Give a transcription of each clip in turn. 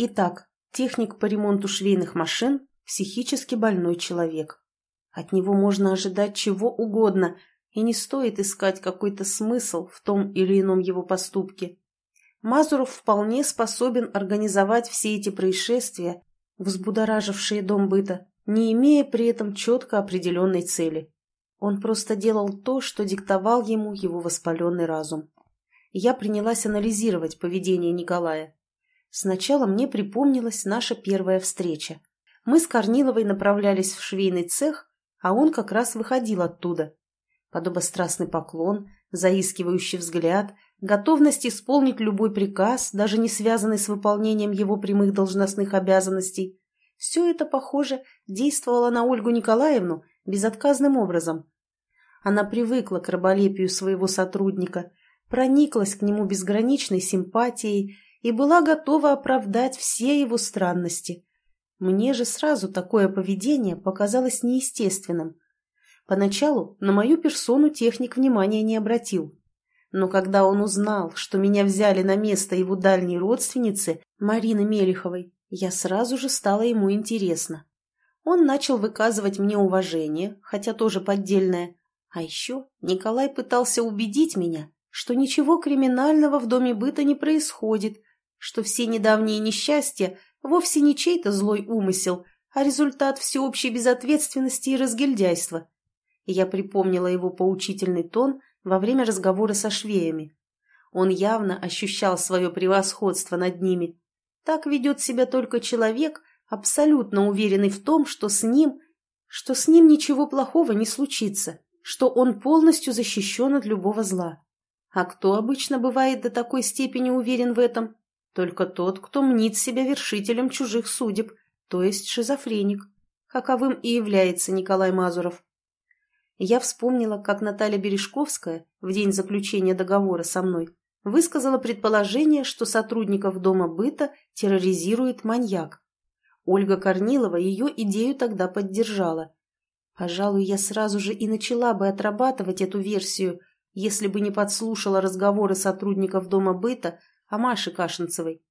Итак, техник по ремонту швейных машин – психически больной человек. От него можно ожидать чего угодно, и не стоит искать какой-то смысл в том или ином его поступке. Мазуров вполне способен организовать все эти происшествия, взбудоражившие дом быта, не имея при этом четко определенной цели. Он просто делал то, что диктовал ему его воспаленный разум. Я принялась анализировать поведение Николая. Сначала мне припомнилась наша первая встреча. Мы с Корниловой направлялись в швейный цех, а он как раз выходил оттуда. Подобострастный поклон, заискивающий взгляд, готовность исполнить любой приказ, даже не связанный с выполнением его прямых должностных обязанностей. Все это, похоже, действовало на Ольгу Николаевну безотказным образом. Она привыкла к раболепию своего сотрудника, прониклась к нему безграничной симпатией и была готова оправдать все его странности. Мне же сразу такое поведение показалось неестественным. Поначалу на мою персону техник внимания не обратил. Но когда он узнал, что меня взяли на место его дальней родственницы, Марины Мелиховой, я сразу же стала ему интересна. Он начал выказывать мне уважение, хотя тоже поддельное. А еще Николай пытался убедить меня, что ничего криминального в доме быта не происходит, что все недавние несчастья вовсе не чей-то злой умысел, а результат всеобщей безответственности и разгильдяйства. Я припомнила его поучительный тон во время разговора со швеями. Он явно ощущал свое превосходство над ними. Так ведет себя только человек, абсолютно уверенный в том, что с ним, что с ним ничего плохого не случится, что он полностью защищен от любого зла. А кто обычно бывает до такой степени уверен в этом? Только тот, кто мнит себя вершителем чужих судеб, то есть шизофреник, каковым и является Николай Мазуров. Я вспомнила, как Наталья Бережковская в день заключения договора со мной высказала предположение, что сотрудников Дома быта терроризирует маньяк. Ольга Корнилова ее идею тогда поддержала. Пожалуй, я сразу же и начала бы отрабатывать эту версию, если бы не подслушала разговоры сотрудников Дома быта о Маше Кашинцевой.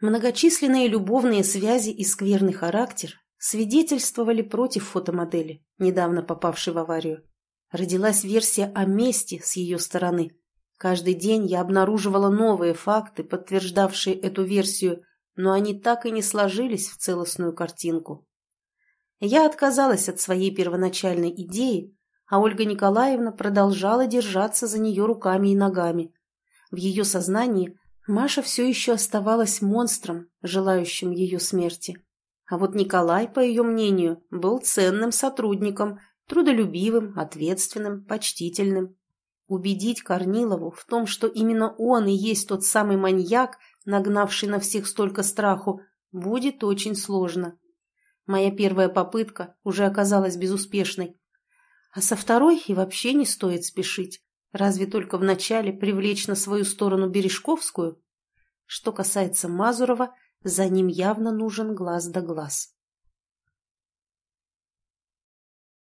Многочисленные любовные связи и скверный характер свидетельствовали против фотомодели, недавно попавшей в аварию. Родилась версия о мести с ее стороны. Каждый день я обнаруживала новые факты, подтверждавшие эту версию, но они так и не сложились в целостную картинку. Я отказалась от своей первоначальной идеи, а Ольга Николаевна продолжала держаться за нее руками и ногами. В ее сознании Маша все еще оставалась монстром, желающим ее смерти. А вот Николай, по ее мнению, был ценным сотрудником, трудолюбивым, ответственным, почтительным. Убедить Корнилову в том, что именно он и есть тот самый маньяк, нагнавший на всех столько страху, будет очень сложно. Моя первая попытка уже оказалась безуспешной. А со второй и вообще не стоит спешить. Разве только вначале привлечь на свою сторону Бережковскую? Что касается Мазурова, за ним явно нужен глаз да глаз.